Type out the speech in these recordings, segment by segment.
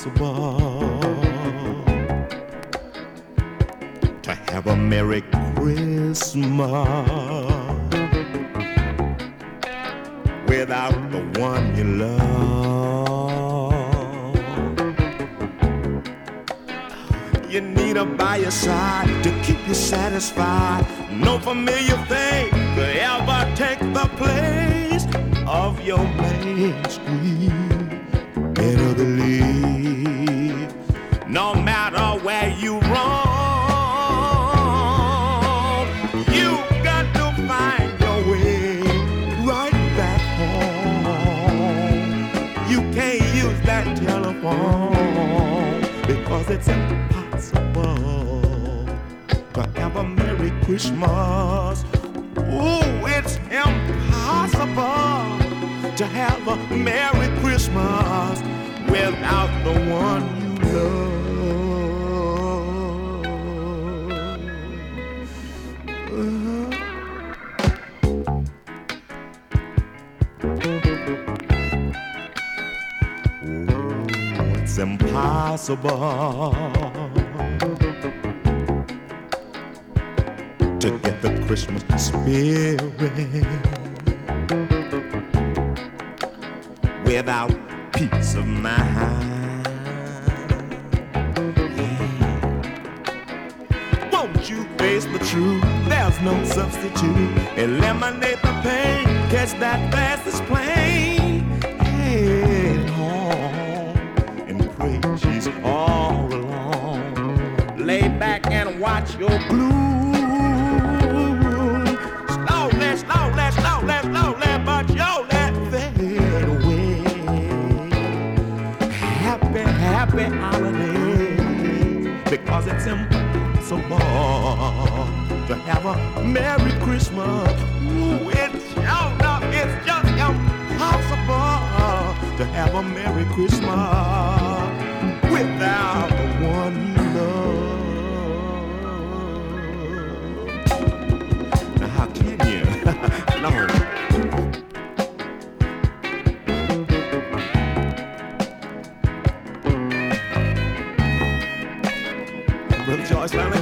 impossible to have a Merry Christmas without the one you love. You need her by your side to keep you satisfied. No familiar thing could ever mainstream. Better believe, no matter where you roam, you got to find your way right back home. You can't use that telephone because it's impossible to have a Merry Christmas. To have a Merry Christmas without the one you love. Ooh, it's impossible to get the Christmas spirit without peace of mind. Yeah. Won't you face the truth? There's no substitute. Eliminate the pain, catch that fastest plane. Head home and pray she's all alone. Lay back and watch your gloom. Happy, holiday. Because it's impossible to have a Merry Christmas. Ooh, it's enough, it's just impossible to have a Merry Christmas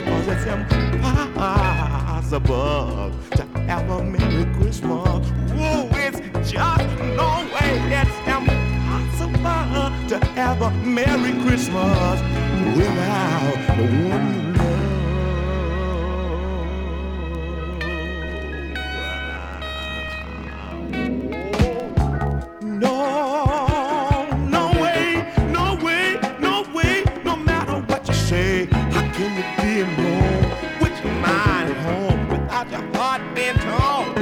because it's impossible to have a Merry Christmas. Whoa, it's just no way. It's impossible to have a Merry Christmas without the one you love. No, no way, no way, no way, no matter what you say. How can you be alone with your mind home without your heart being torn?